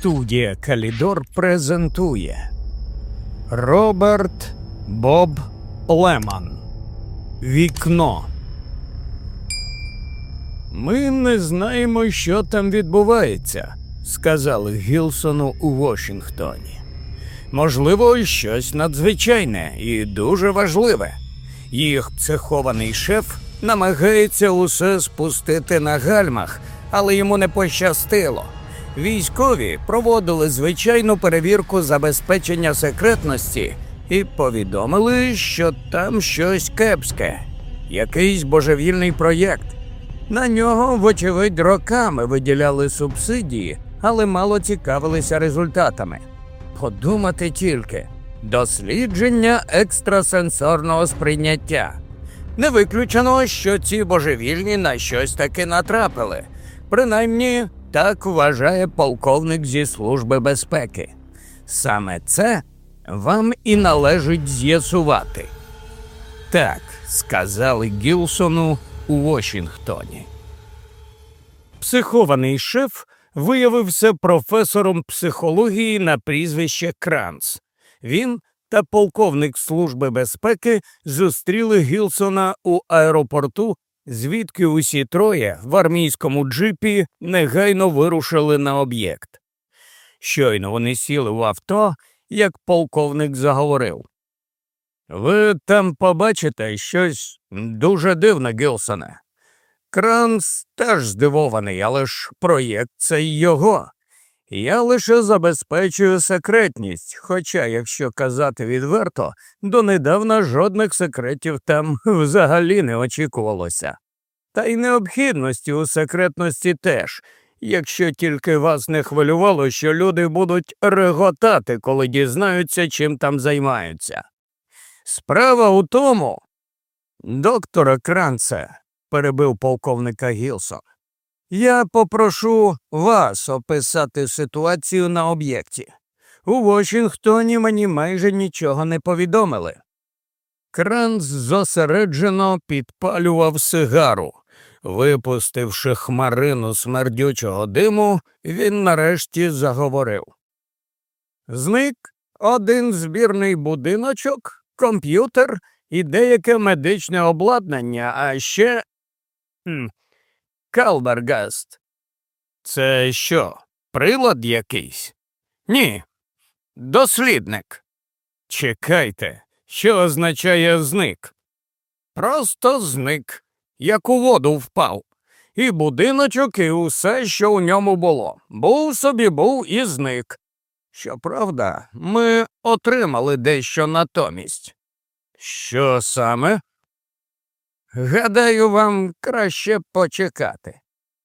Студія Калідор презентує Роберт Боб Леман. Вікно. Ми не знаємо, що там відбувається, сказали Гілсону у Вашингтоні. Можливо, щось надзвичайне і дуже важливе. Їх психований шеф намагається усе спустити на гальмах, але йому не пощастило. Військові проводили звичайну перевірку забезпечення секретності і повідомили, що там щось кепське, якийсь божевільний проєкт. На нього, вочевидь, роками виділяли субсидії, але мало цікавилися результатами. Подумати тільки дослідження екстрасенсорного сприйняття. Не виключено, що ці божевільні на щось таки натрапили. Принаймні, так вважає полковник зі Служби безпеки. Саме це вам і належить з'ясувати. Так, сказали Гілсону у Вашингтоні. Психований шеф виявився професором психології на прізвище Кранц. Він та полковник Служби безпеки зустріли Гілсона у аеропорту, звідки усі троє в армійському джипі негайно вирушили на об'єкт. Щойно вони сіли в авто, як полковник заговорив. Ви там побачите щось дуже дивне, Гілсоне. Кранс теж здивований, але ж проєкт це його. Я лише забезпечую секретність, хоча, якщо казати відверто, донедавна жодних секретів там взагалі не очікувалося. Та й необхідності у секретності теж, якщо тільки вас не хвилювало, що люди будуть реготати, коли дізнаються, чим там займаються. Справа у тому, доктора Кранце, перебив полковника Гілсон, я попрошу вас описати ситуацію на об'єкті. У Вашингтоні мені майже нічого не повідомили. Кранц зосереджено підпалював сигару. Випустивши хмарину смердючого диму, він нарешті заговорив. Зник один збірний будиночок, комп'ютер і деяке медичне обладнання, а ще. Калбергаст. Це що, прилад якийсь? Ні. Дослідник. Чекайте, що означає зник? Просто зник, як у воду впав. І будиночок, і усе, що у ньому було. Був собі був і зник. Щоправда, ми отримали дещо натомість. Що саме? Гадаю, вам краще почекати.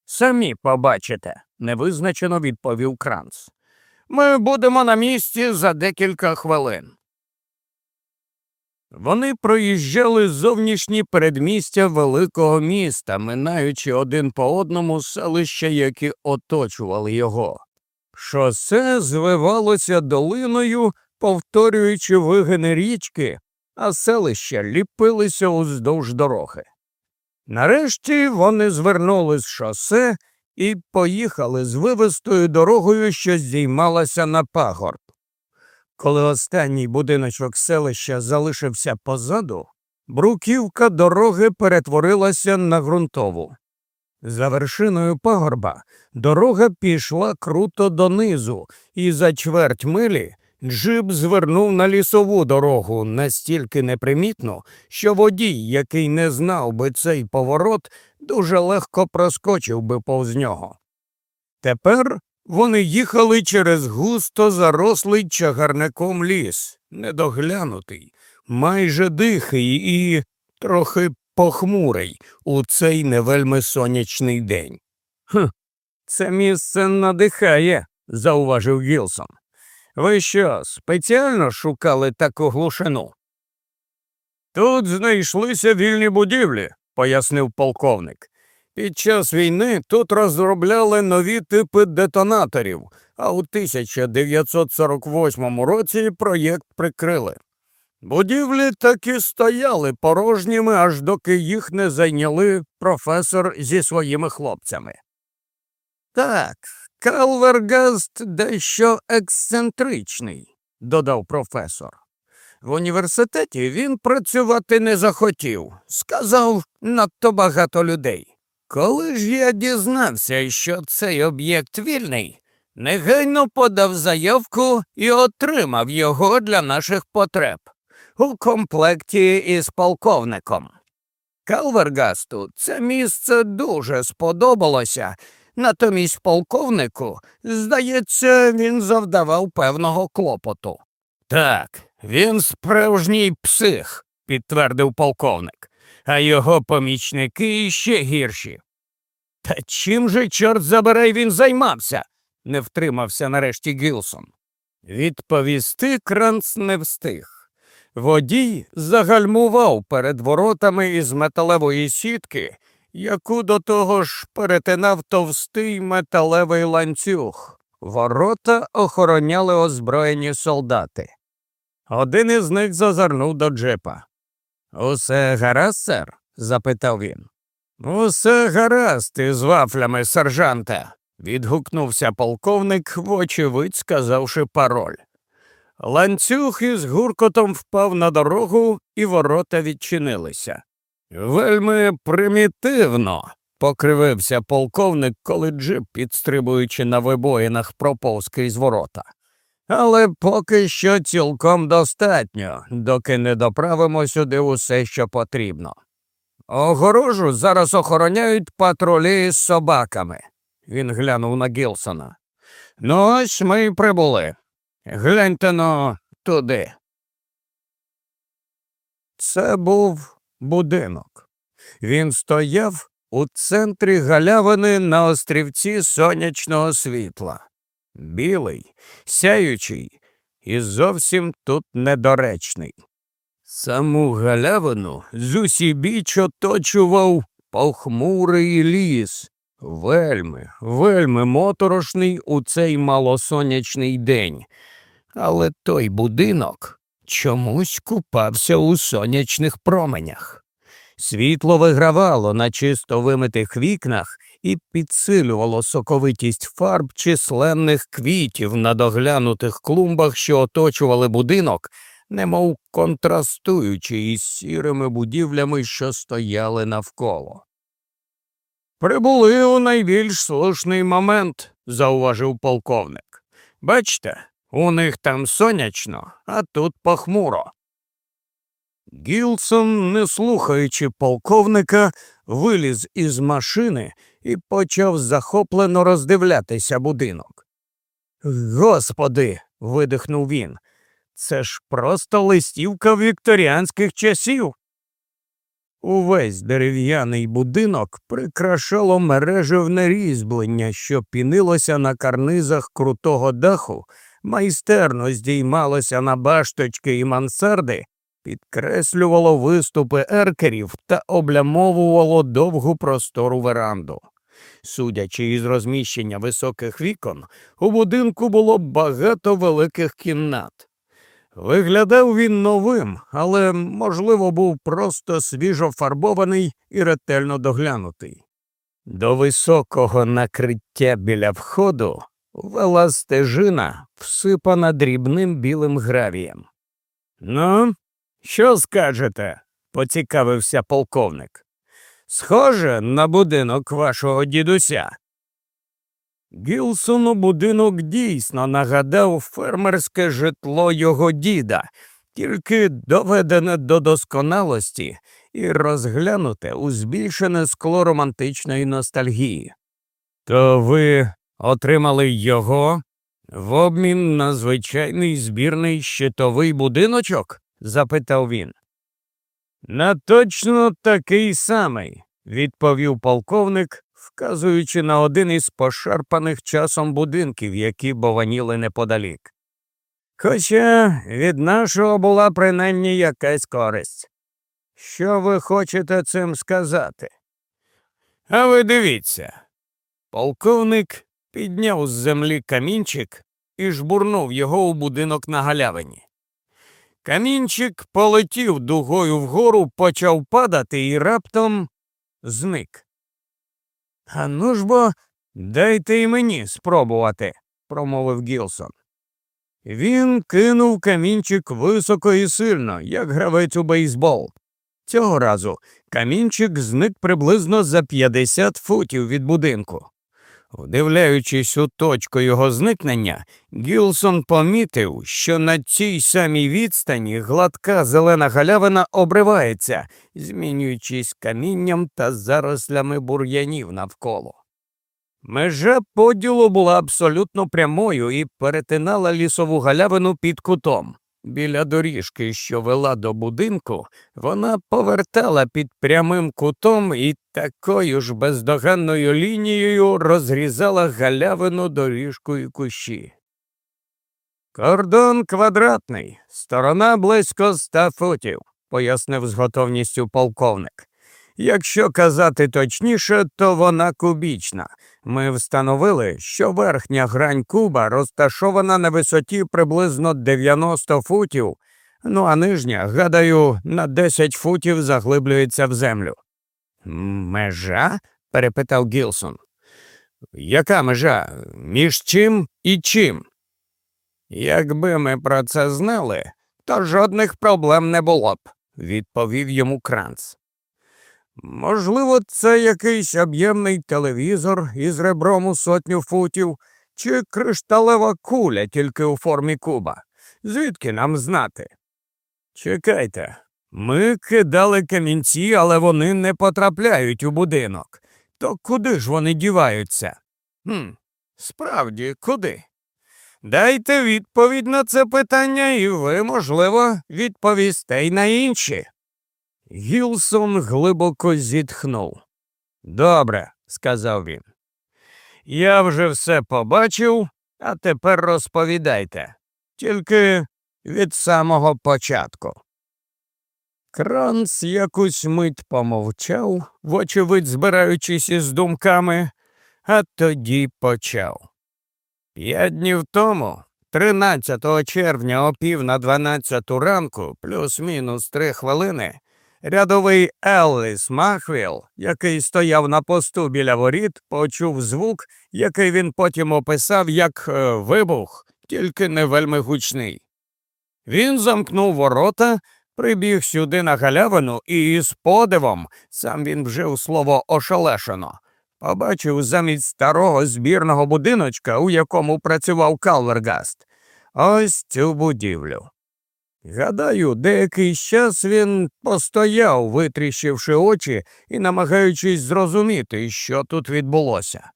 Самі побачите, невизначено відповів Кранц. Ми будемо на місці за декілька хвилин. Вони проїжджали зовнішні передмістя великого міста, минаючи один по одному селища, які оточували його. Шосе звивалося долиною, повторюючи вигини річки, а селища ліпилися уздовж дороги. Нарешті вони звернули з шосе і поїхали з вивистою дорогою, що здіймалася на пагорб. Коли останній будиночок селища залишився позаду, бруківка дороги перетворилася на ґрунтову. За вершиною пагорба дорога пішла круто донизу, і за чверть милі Джип звернув на лісову дорогу настільки непримітно, що водій, який не знав би цей поворот, дуже легко проскочив би повз нього. Тепер вони їхали через густо зарослий чагарником ліс, недоглянутий, майже дихий і трохи похмурий у цей невельми сонячний день. «Хм, Це місце надихає, зауважив Гілсон. Ви що, спеціально шукали таку глушину? Тут знайшлися вільні будівлі, пояснив полковник. Під час війни тут розробляли нові типи детонаторів, а у 1948 році проєкт прикрили. Будівлі так і стояли порожніми, аж доки їх не зайняли професор зі своїми хлопцями. Так, Калвергаст дещо ексцентричний, додав професор. В університеті він працювати не захотів, сказав надто багато людей. Коли ж я дізнався, що цей об'єкт вільний, негайно подав заявку і отримав його для наших потреб у комплекті із полковником. Калвергасту це місце дуже сподобалося, натомість полковнику, здається, він завдавав певного клопоту. Так, він справжній псих, підтвердив полковник, а його помічники ще гірші. Та чим же, чорт забирай, він займався? не втримався нарешті Гілсон. Відповісти Кранц не встиг. Водій загальмував перед воротами із металевої сітки, яку до того ж перетинав товстий металевий ланцюг. Ворота охороняли озброєні солдати. Один із них зазирнув до джипа. Усе гаразд, сер? запитав він. Усе гаразд із вафлями, сержанте, відгукнувся полковник, вочевидь сказавши пароль. Ланцюг із гуркотом впав на дорогу, і ворота відчинилися. Вельми примітивно, покривився полковник, коли джип, підстрибуючи на вибоїнах, проповз крізь ворота. Але поки що цілком достатньо, доки не доправимо сюди усе, що потрібно. Огорожу зараз охороняють патрулі з собаками. Він глянув на Гілсона. Ну, ось ми й прибули. Гляньте но туди. Це був будинок. Він стояв у центрі галявини на острівці сонячного світла. Білий, сяючий і зовсім тут недоречний. Саму галявину зусібіч оточував похмурий ліс, вельми, вельми моторошний у цей малосонячний день. Але той будинок чомусь купався у сонячних променях. Світло вигравало на чисто вимитих вікнах і підсилювало соковитість фарб численних квітів на доглянутих клумбах, що оточували будинок, немов контрастуючи із сірими будівлями, що стояли навколо. Прибули у найбільш слушний момент, зауважив полковник. Бачте, у них там сонячно, а тут похмуро. Гілсон, не слухаючи полковника, виліз із машини і почав захоплено роздивлятися будинок. Господи, видихнув він, це ж просто листівка вікторіанських часів. Увесь дерев'яний будинок прикрашало мережевне різьблення, що пінилося на карнизах крутого даху, майстерно здіймалося на башточки і мансарди, підкреслювало виступи еркерів та облямовувало довгу простору веранду. Судячи із розміщення високих вікон, у будинку було багато великих кімнат. Виглядав він новим, але, можливо, був просто свіжо фарбований і ретельно доглянутий. До високого накриття біля входу вела стежина, всипана дрібним білим гравієм. Ну, що скажете? поцікавився полковник. Схоже на будинок вашого дідуся. Гілсону будинок дійсно нагадав фермерське житло його діда, тільки доведене до досконалості і розглянуте у збільшене скло романтичної ностальгії. То ви отримали його в обмін на звичайний збірний щитовий будиночок? запитав він. На точно такий самий, відповів полковник, вказуючи на один із пошарпаних часом будинків, які бованіли неподалік. Хоча від нашого була принаймні якась користь. Що ви хочете цим сказати? А ви дивіться. Полковник підняв з землі камінчик і жбурнув його у будинок на галявині. Камінчик полетів дугою вгору, почав падати і раптом зник. А ну ж бо Дайте й мені спробувати, промовив Гілсон. Він кинув камінчик високо і сильно, як гравець у бейсбол. Цього разу камінчик зник приблизно за 50 футів від будинку. Вдивляючись у точку його зникнення, Гілсон помітив, що на цій самій відстані гладка зелена галявина обривається, змінюючись камінням та зарослями бур'янів навколо. Межа поділу була абсолютно прямою і перетинала лісову галявину під кутом. Біля доріжки, що вела до будинку, вона повертала під прямим кутом і такою ж бездоганною лінією розрізала галявину доріжку і кущі. Кордон квадратний, сторона близько ста футів, пояснив з готовністю полковник. Якщо казати точніше, то вона кубічна. Ми встановили, що верхня грань куба розташована на висоті приблизно 90 футів, ну а нижня, гадаю, на 10 футів заглиблюється в землю. Межа? перепитав Гілсон. Яка межа? Між чим і чим? Якби ми про це знали, то жодних проблем не було б, відповів йому Кранц. Можливо, це якийсь об'ємний телевізор із ребром у сотню футів, чи кришталева куля тільки у формі куба. Звідки нам знати? Чекайте, ми кидали камінці, але вони не потрапляють у будинок. То куди ж вони діваються? «Хм, Справді, куди? Дайте відповідь на це питання, і ви, можливо, відповісте й на інші. Гілсон глибоко зітхнув. Добре, сказав він. Я вже все побачив, а тепер розповідайте. Тільки від самого початку. Кранц якусь мить помовчав, вочевидь збираючись із думками, а тоді почав. П'ять днів тому, 13 червня о пів на 12 ранку, плюс-мінус три хвилини, Рядовий Елліс Махвіл, який стояв на посту біля воріт, почув звук, який він потім описав як е, вибух, тільки не вельми гучний. Він замкнув ворота, прибіг сюди на галявину і із подивом, сам він вжив слово ошелешено, побачив замість старого збірного будиночка, у якому працював Калвергаст, ось цю будівлю. Гадаю, деякий час він постояв, витріщивши очі і намагаючись зрозуміти, що тут відбулося.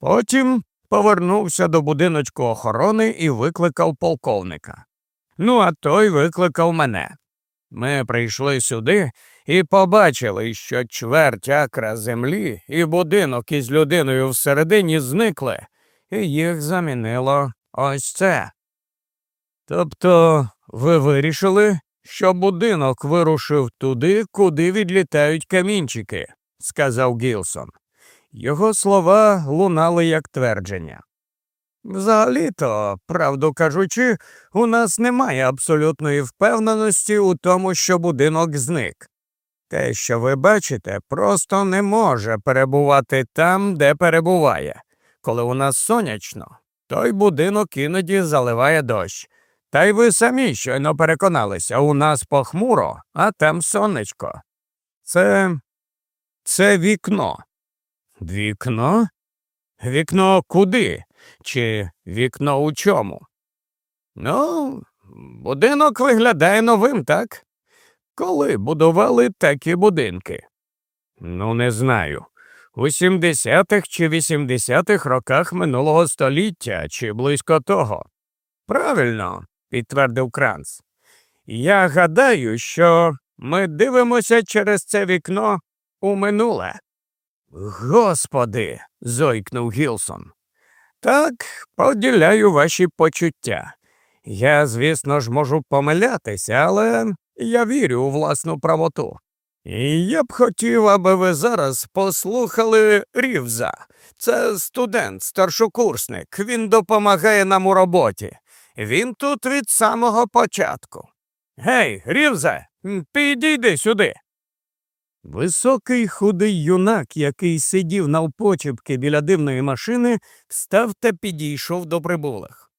Потім повернувся до будиночку охорони і викликав полковника. Ну, а той викликав мене. Ми прийшли сюди і побачили, що чверть акра землі і будинок із людиною всередині зникли, і їх замінило ось це. Тобто ви вирішили, що будинок вирушив туди, куди відлітають камінчики, сказав Гілсон. Його слова лунали як твердження. Взагалі то, правду кажучи, у нас немає абсолютної впевненості у тому, що будинок зник. Те, що ви бачите, просто не може перебувати там, де перебуває. Коли у нас сонячно, той будинок іноді заливає дощ. Та й ви самі щойно переконалися, у нас похмуро, а там сонечко. Це це вікно. Вікно? Вікно куди? Чи вікно у чому? Ну, будинок виглядає новим, так? Коли будували такі будинки? Ну, не знаю. У 70-х чи 80-х роках минулого століття, чи близько того. Правильно, підтвердив Кранц. Я гадаю, що ми дивимося через це вікно у минуле. Господи. зойкнув Гілсон. Так, поділяю ваші почуття. Я, звісно ж, можу помилятися, але я вірю у власну правоту. І я б хотів, аби ви зараз послухали Рівза. Це студент, старшокурсник. Він допомагає нам у роботі. Він тут від самого початку. Гей, Рівзе, підійди сюди. Високий худий юнак, який сидів навпочепки біля дивної машини, встав та підійшов до прибулих.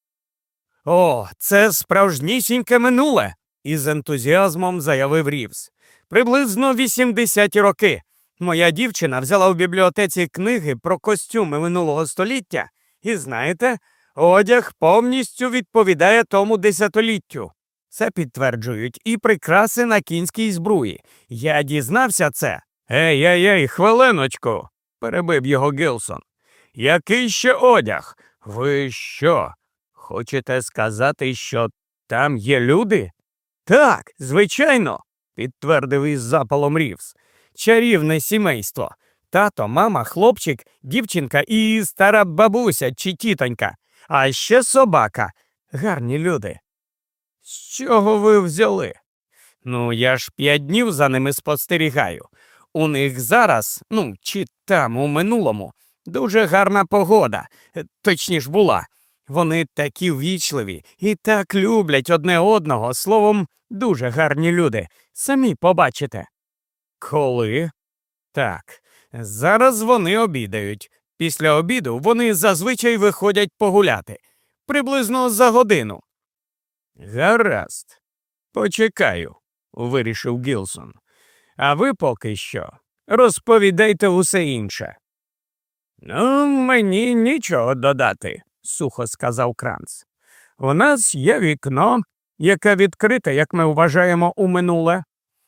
О, це справжнісіньке минуле, із ентузіазмом заявив Рівс. Приблизно 80-ті роки. Моя дівчина взяла в бібліотеці книги про костюми минулого століття, і знаєте, одяг повністю відповідає тому десятиліттю. Це підтверджують і прикраси на кінській збруї. Я дізнався це. Ей, ей, ей, хвилиночку, перебив його Гілсон. Який ще одяг? Ви що? Хочете сказати, що там є люди? Так, звичайно, підтвердив із запалом Рівс. Чарівне сімейство. Тато, мама, хлопчик, дівчинка і стара бабуся чи тітонька, а ще собака. Гарні люди. З чого ви взяли? Ну, я ж п'ять днів за ними спостерігаю. У них зараз, ну, чи там, у минулому, дуже гарна погода, е, точніш була. Вони такі ввічливі і так люблять одне одного, словом, дуже гарні люди. Самі побачите. Коли? Так, зараз вони обідають. Після обіду вони зазвичай виходять погуляти приблизно за годину. Гаразд, почекаю, вирішив Гілсон. А ви поки що розповідайте усе інше. Ну, мені нічого додати, сухо сказав Кранц. У нас є вікно, яке відкрите, як ми вважаємо, у минуле.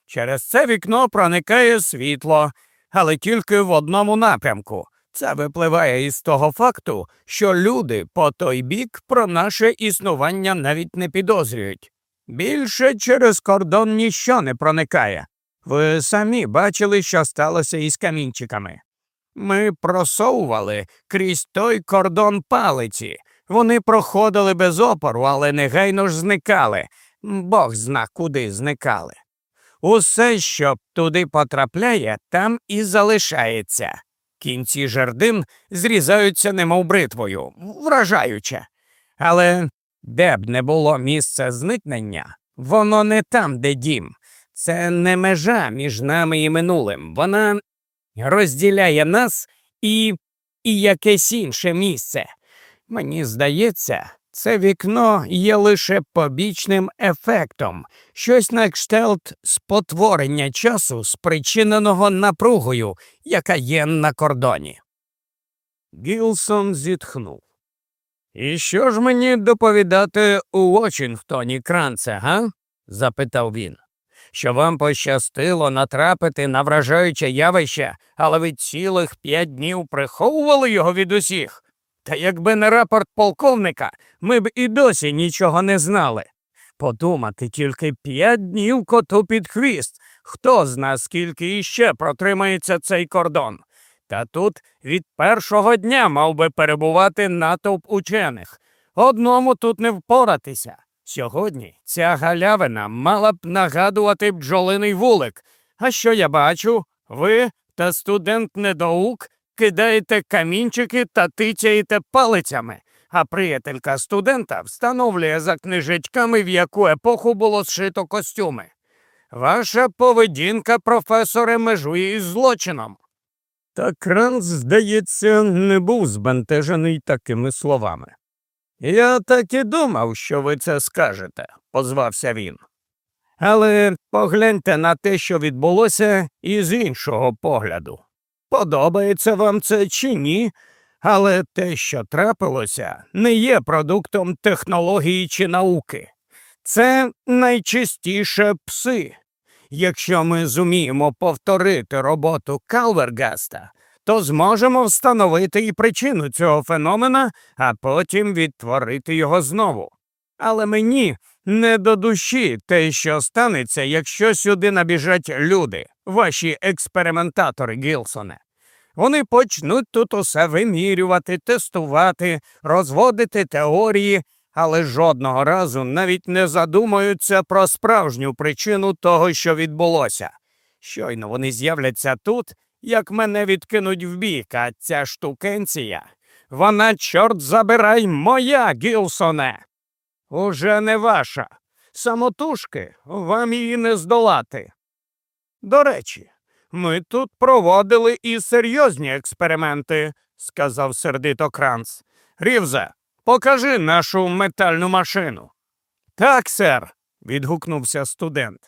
Через це вікно проникає світло, але тільки в одному напрямку. Це випливає із того факту, що люди по той бік про наше існування навіть не підозрюють. Більше через кордон ніщо не проникає. Ви самі бачили, що сталося із камінчиками. Ми просовували крізь той кордон палиці. Вони проходили без опору, але негайно ж зникали. Бог зна, куди зникали. Усе, що туди потрапляє, там і залишається. Кінці жердин зрізаються немов бритвою, вражаюче. Але де б не було місця зникнення, воно не там, де дім. Це не межа між нами і минулим. Вона розділяє нас і, і якесь інше місце. Мені здається, це вікно є лише побічним ефектом, щось на кшталт спотворення часу, спричиненого напругою, яка є на кордоні. Гілсон зітхнув. І що ж мені доповідати у Вошингтоні, Кранце, га? запитав він. Що вам пощастило натрапити на вражаюче явище, але ви цілих п'ять днів приховували його від усіх. Та якби не рапорт полковника, ми б і досі нічого не знали. Подумати тільки п'ять днів коту під хвіст. Хто зна, скільки іще протримається цей кордон. Та тут від першого дня мав би перебувати натовп учених. Одному тут не впоратися. Сьогодні ця галявина мала б нагадувати бджолиний вулик. А що я бачу? Ви та студент недоук кидаєте камінчики та тицяєте палицями, а приятелька студента встановлює за книжечками, в яку епоху було зшито костюми. Ваша поведінка, професоре, межує із злочином. Та Кранц, здається, не був збентежений такими словами. Я так і думав, що ви це скажете, позвався він. Але погляньте на те, що відбулося, із іншого погляду. Подобається вам це чи ні, але те, що трапилося, не є продуктом технології чи науки. Це найчастіше пси. Якщо ми зуміємо повторити роботу Калвергаста, то зможемо встановити і причину цього феномена, а потім відтворити його знову. Але мені не до душі те, що станеться, якщо сюди набіжать люди, ваші експериментатори, Гілсоне. Вони почнуть тут усе вимірювати, тестувати, розводити теорії, але жодного разу навіть не задумаються про справжню причину того, що відбулося. Щойно вони з'являться тут, як мене відкинуть вбік, а ця штукенція. Вона, чорт забирай, моя, Гілсоне. Уже не ваша. Самотужки вам її не здолати. До речі, Ми тут проводили і серйозні експерименти, сказав сердито Кранц. Рівзе, покажи нашу метальну машину. Так, сер, відгукнувся студент.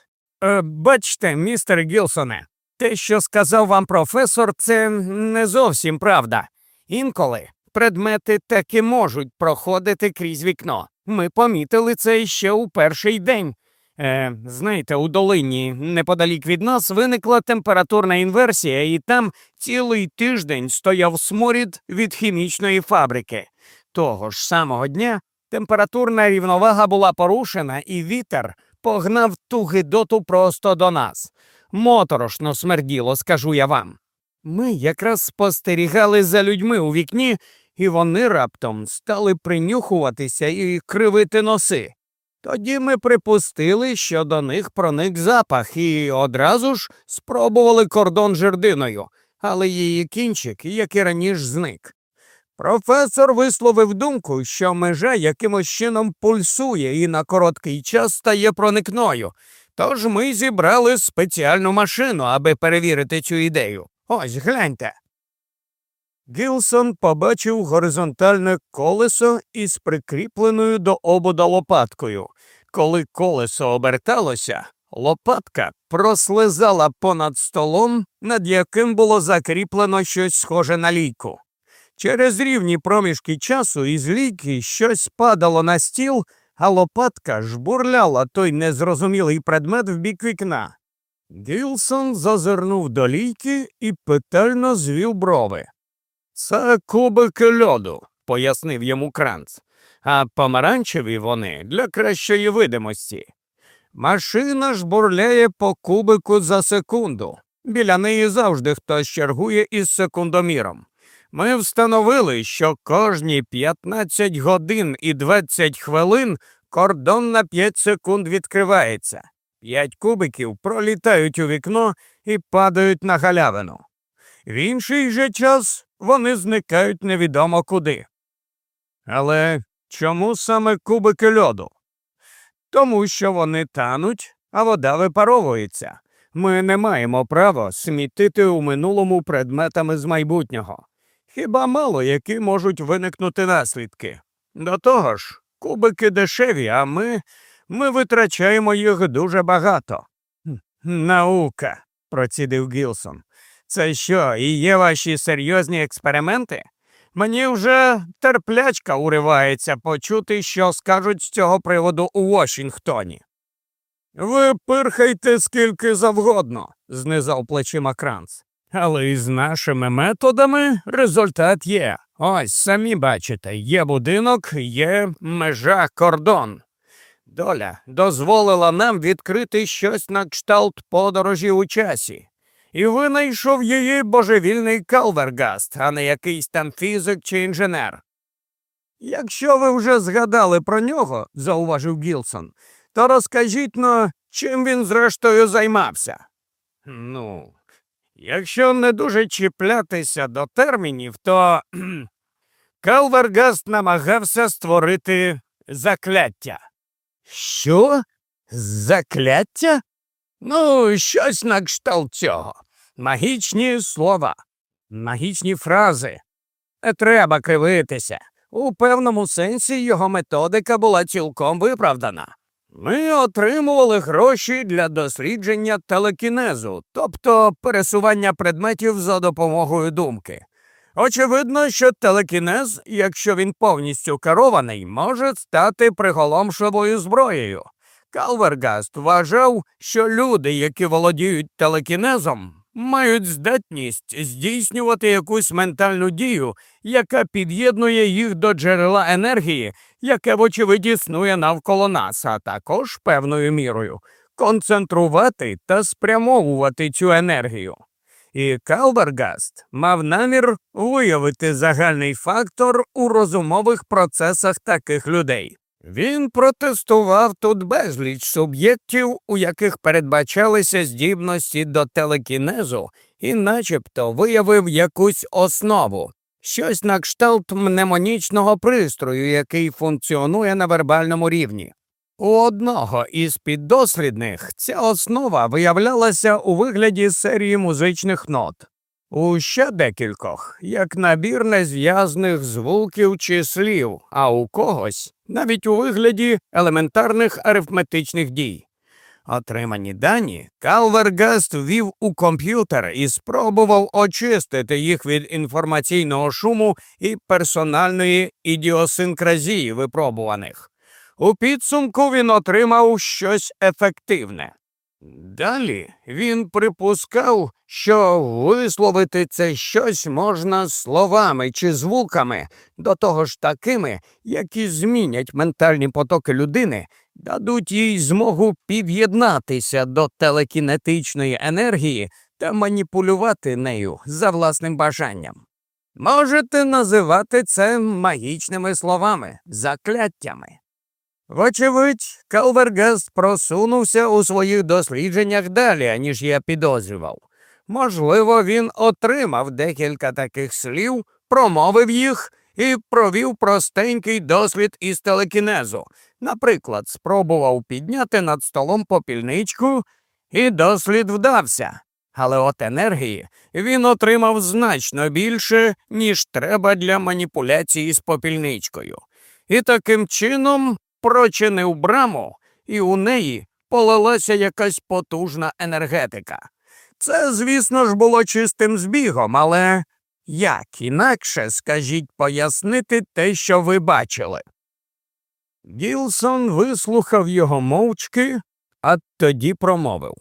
Е, бачте, містер Гілсоне, те, що сказав вам професор, це не зовсім правда. Інколи предмети таки можуть проходити крізь вікно. Ми помітили це ще у перший день. Е, Знаєте, у долині неподалік від нас виникла температурна інверсія, і там цілий тиждень стояв сморід від хімічної фабрики. Того ж самого дня температурна рівновага була порушена, і вітер погнав ту гидоту просто до нас. Моторошно смерділо, скажу я вам. Ми якраз спостерігали за людьми у вікні, і вони раптом стали принюхуватися і кривити носи. Тоді ми припустили, що до них проник запах, і одразу ж спробували кордон жердиною, але її кінчик, як і раніше, зник. Професор висловив думку, що межа якимось чином пульсує і на короткий час стає проникною. Тож ми зібрали спеціальну машину, аби перевірити цю ідею. Ось гляньте. Гілсон побачив горизонтальне колесо із прикріпленою до обода лопаткою. Коли колесо оберталося, лопатка прослизала понад столом, над яким було закріплено щось схоже на лійку. Через рівні проміжки часу із лійки щось падало на стіл, а лопатка жбурляла той незрозумілий предмет в бік вікна. Гілсон зазирнув до лійки і петельно звів брови. Це кубики льоду, пояснив йому Кранц, а помаранчеві вони для кращої видимості. Машина ж бурляє по кубику за секунду. Біля неї завжди хтось чергує із секундоміром. Ми встановили, що кожні 15 годин і 20 хвилин кордон на 5 секунд відкривається. П'ять кубиків пролітають у вікно і падають на галявину. В інший же час вони зникають невідомо куди. Але чому саме кубики льоду? Тому що вони тануть, а вода випаровується. Ми не маємо права смітити у минулому предметами з майбутнього. Хіба мало які можуть виникнути наслідки. До того ж, кубики дешеві, а ми, ми витрачаємо їх дуже багато. Наука, процідив Гілсон. Це що, і є ваші серйозні експерименти? Мені вже терплячка уривається почути, що скажуть з цього приводу у Вашингтоні. Ви пирхайте скільки завгодно, знизав плечима Кранц. Але із нашими методами результат є. Ось самі бачите, є будинок, є межа кордон. Доля дозволила нам відкрити щось на кшталт подорожі у часі. І винайшов її божевільний Калвергаст, а не якийсь там фізик чи інженер. Якщо ви вже згадали про нього, зауважив Гілсон, то розкажіть но, чим він зрештою займався. Ну, якщо не дуже чіплятися до термінів, то Калвергаст намагався створити закляття. Що? Закляття? Ну, щось на кшталт цього. Магічні слова, магічні фрази. Не треба кривитися. У певному сенсі його методика була цілком виправдана. Ми отримували гроші для дослідження телекінезу, тобто пересування предметів за допомогою думки. Очевидно, що телекінез, якщо він повністю керований, може стати приголомшливою зброєю. Калвергаст вважав, що люди, які володіють телекінезом, мають здатність здійснювати якусь ментальну дію, яка під'єднує їх до джерела енергії, яке, вочевидь, існує навколо нас, а також певною мірою концентрувати та спрямовувати цю енергію. І Калвергаст мав намір виявити загальний фактор у розумових процесах таких людей. Він протестував тут безліч суб'єктів, у яких передбачалися здібності до телекінезу, і начебто виявив якусь основу, щось на кшталт мнемонічного пристрою, який функціонує на вербальному рівні. У одного із піддослідних ця основа виявлялася у вигляді серії музичних нот, у ще декількох як набір незв'язних звуків чи слів, а у когось навіть у вигляді елементарних арифметичних дій. Отримані дані Калвергаст ввів у комп'ютер і спробував очистити їх від інформаційного шуму і персональної ідіосинкразії випробуваних. У підсумку він отримав щось ефективне. Далі він припускав, що висловити це щось можна словами чи звуками, до того ж такими, які змінять ментальні потоки людини, дадуть їй змогу під'єднатися до телекінетичної енергії та маніпулювати нею за власним бажанням. Можете називати це магічними словами, закляттями. Вочевидь, Калвергаст просунувся у своїх дослідженнях далі, ніж я підозрював. Можливо, він отримав декілька таких слів, промовив їх і провів простенький досвід із телекінезу. Наприклад, спробував підняти над столом попільничку, і дослід вдався. Але от енергії він отримав значно більше, ніж треба для маніпуляції з попільничкою. І таким чином прочинив браму, і у неї полилася якась потужна енергетика. Це, звісно ж, було чистим збігом, але як інакше скажіть пояснити те, що ви бачили? Гілсон вислухав його мовчки, а тоді промовив.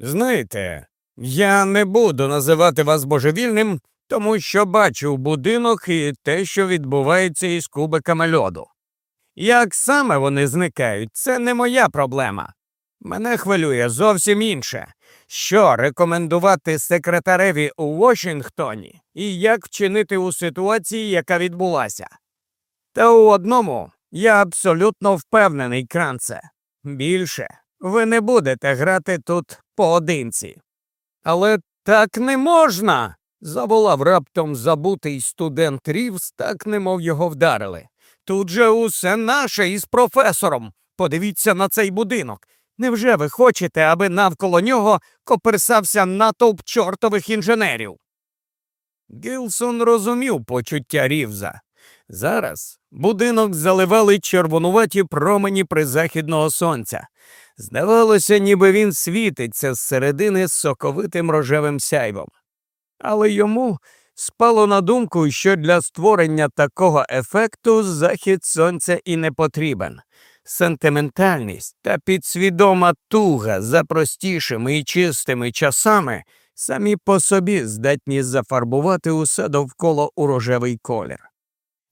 Знаєте, я не буду називати вас божевільним, тому що бачив будинок і те, що відбувається із кубиками льоду. Як саме вони зникають, це не моя проблема. Мене хвилює зовсім інше. Що рекомендувати секретареві у Вашингтоні і як вчинити у ситуації, яка відбулася? Та у одному я абсолютно впевнений, кранце. Більше ви не будете грати тут поодинці. Але так не можна. заволав раптом забутий студент Рівс, так немов його вдарили. Тут же усе наше із професором. Подивіться на цей будинок. Невже ви хочете, аби навколо нього коперсався натовп чортових інженерів? Гілсон розумів почуття Рівза. Зараз будинок заливали червонуваті промені призахідного сонця. Здавалося, ніби він світиться зсередини соковитим рожевим сяйвом. Але йому спало на думку, що для створення такого ефекту захід сонця і не потрібен. Сентиментальність та підсвідома туга за простішими і чистими часами самі по собі здатні зафарбувати усе довкола у рожевий колір.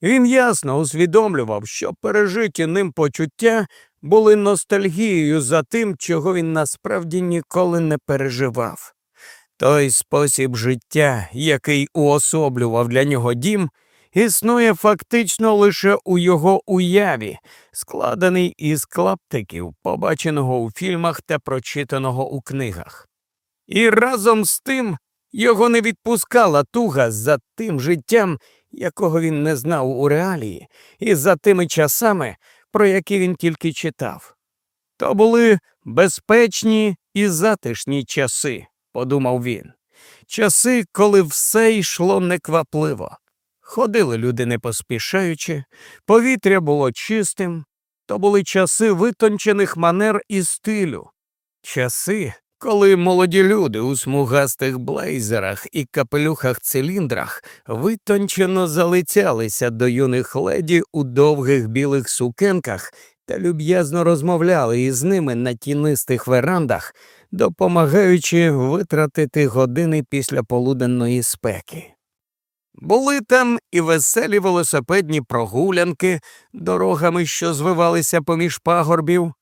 Він ясно усвідомлював, що пережиті ним почуття були ностальгією за тим, чого він насправді ніколи не переживав. Той спосіб життя, який уособлював для нього дім, існує фактично лише у його уяві, складений із клаптиків, побаченого у фільмах та прочитаного у книгах. І разом з тим його не відпускала туга за тим життям, якого він не знав у реалії, і за тими часами, про які він тільки читав. То були безпечні і затишні часи, подумав він, часи, коли все йшло неквапливо. Ходили люди не поспішаючи, повітря було чистим, то були часи витончених манер і стилю, часи, коли молоді люди у смугастих блейзерах і капелюхах циліндрах витончено залицялися до юних леді у довгих білих сукенках та люб'язно розмовляли із ними на тінистих верандах, допомагаючи витратити години після полуденної спеки. Були там і веселі велосипедні прогулянки дорогами, що звивалися поміж пагорбів.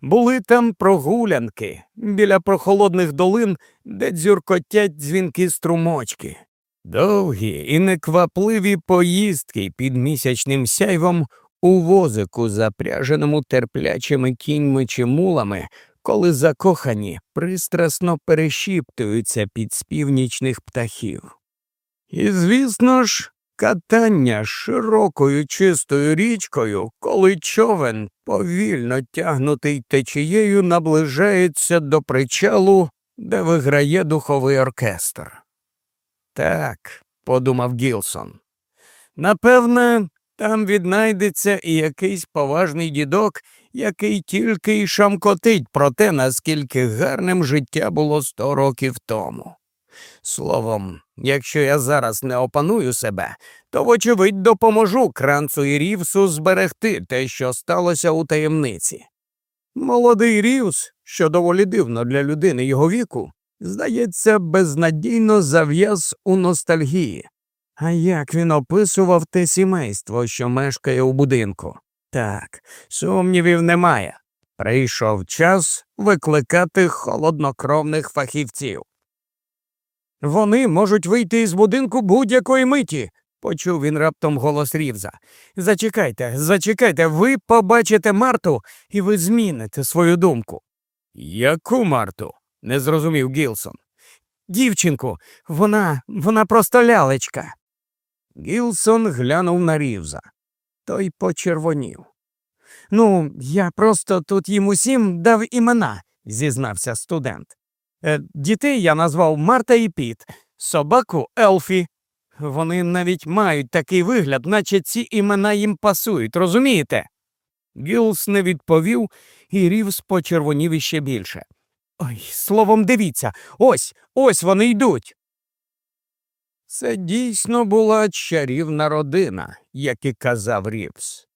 Були там прогулянки біля прохолодних долин, де дзюркотять дзвінки струмочки, довгі і неквапливі поїздки під місячним сяйвом у возику, запряженому терплячими кіньми чи мулами, коли закохані пристрасно перешіптуються під співнічних птахів. І, звісно ж, катання широкою чистою річкою, коли човен, повільно тягнутий течією, наближається до причалу, де виграє духовий оркестр. Так, подумав Гілсон. Напевне, там віднайдеться і якийсь поважний дідок, який тільки й шамкотить про те, наскільки гарним життя було сто років тому. Словом, якщо я зараз не опаную себе, то, вочевидь, допоможу кранцу і Рівсу зберегти те, що сталося у таємниці. Молодий Рівс, що доволі дивно для людини його віку, здається, безнадійно зав'яз у ностальгії. А як він описував те сімейство, що мешкає у будинку? Так, сумнівів немає. Прийшов час викликати холоднокровних фахівців. Вони можуть вийти із будинку будь-якої миті, почув він раптом голос Рівза. Зачекайте, зачекайте, ви побачите Марту і ви зміните свою думку. Яку Марту? не зрозумів Гілсон. Дівчинку, вона, вона просто лялечка. Гілсон глянув на Рівза. Той почервонів. Ну, я просто тут їм усім дав імена, зізнався студент. Е, дітей я назвав Марта і Піт, собаку Елфі. Вони навіть мають такий вигляд, наче ці імена їм пасують, розумієте? Гілс не відповів, і Рівс почервонів іще більше. Ой, словом, дивіться, ось ось вони йдуть. Це дійсно була чарівна родина, як і казав Рівс.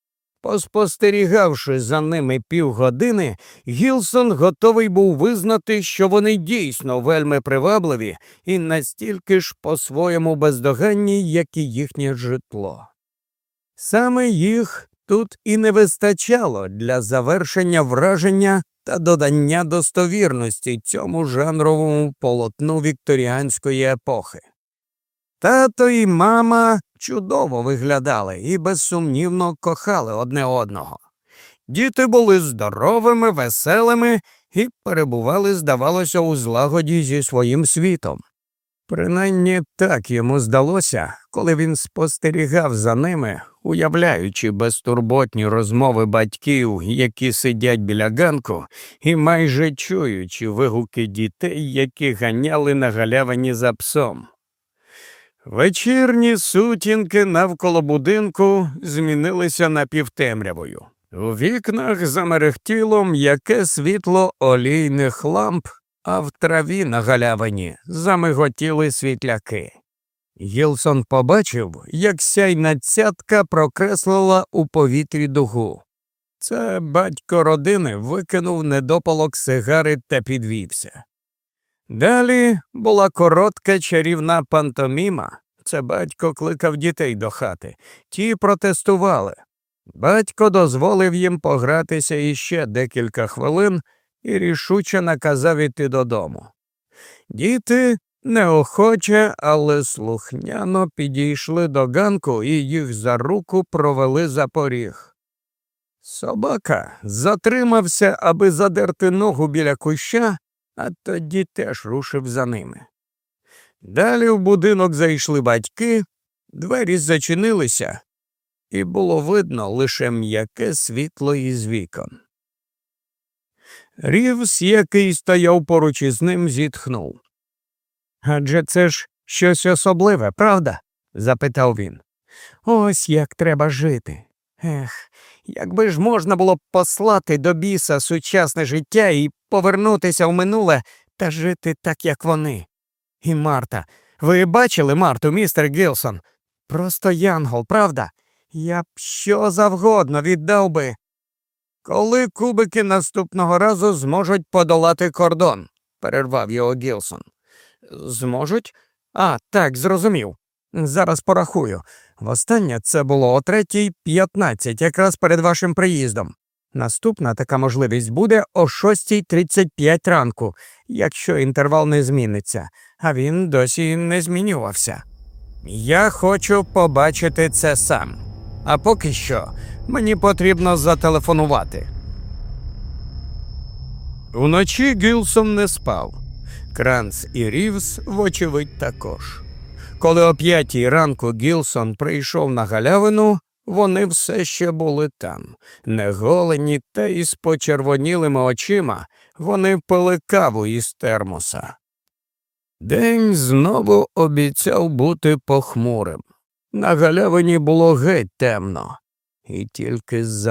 Поспостерігавши за ними півгодини, Гілсон готовий був визнати, що вони дійсно вельми привабливі і настільки ж по-своєму бездоганні, як і їхнє житло. Саме їх тут і не вистачало для завершення враження та додання достовірності цьому жанровому полотну вікторіанської епохи. Тато і мама чудово виглядали і безсумнівно кохали одне одного. Діти були здоровими, веселими і перебували, здавалося, у злагоді зі своїм світом. Принаймні так йому здалося, коли він спостерігав за ними, уявляючи безтурботні розмови батьків, які сидять біля ганку, і майже чуючи вигуки дітей, які ганяли на галявині за псом. Вечірні сутінки навколо будинку змінилися напівтемрявою. У вікнах замерехтіло м'яке світло олійних ламп, а в траві на галявині замиготіли світляки. Гілсон побачив, як сяйна цятка прокреслила у повітрі дугу. Це батько родини викинув недопалок сигари та підвівся. Далі була коротка чарівна пантоміма. Це батько кликав дітей до хати. Ті протестували. Батько дозволив їм погратися іще декілька хвилин і рішуче наказав іти додому. Діти неохоче, але слухняно підійшли до ганку і їх за руку провели за поріг. Собака затримався, аби задерти ногу біля куща, а тоді теж рушив за ними. Далі в будинок зайшли батьки, двері зачинилися, і було видно лише м'яке світло із вікон. Рівс, який стояв поруч із ним, зітхнув. Адже це ж щось особливе, правда? запитав він. Ось як треба жити. Ех, якби ж можна було послати до біса сучасне життя і повернутися в минуле та жити так, як вони. І Марта, ви бачили Марту, містер Гілсон? Просто Янгол, правда? Я б що завгодно віддав би. Коли кубики наступного разу зможуть подолати кордон, перервав його Гілсон. Зможуть? А, так, зрозумів. Зараз порахую. Востаннє це було о третій п'ятнадцять, якраз перед вашим приїздом. Наступна така можливість буде о 6.35 ранку, якщо інтервал не зміниться, а він досі не змінювався. Я хочу побачити це сам. А поки що мені потрібно зателефонувати. Уночі Гілсон не спав. Кранц і Рівс, вочевидь, також. Коли о п'ятій ранку Гілсон прийшов на галявину, вони все ще були там, неголені та із почервонілими очима вони пили каву із термоса. День знову обіцяв бути похмурим. На галявині було геть темно, і тільки з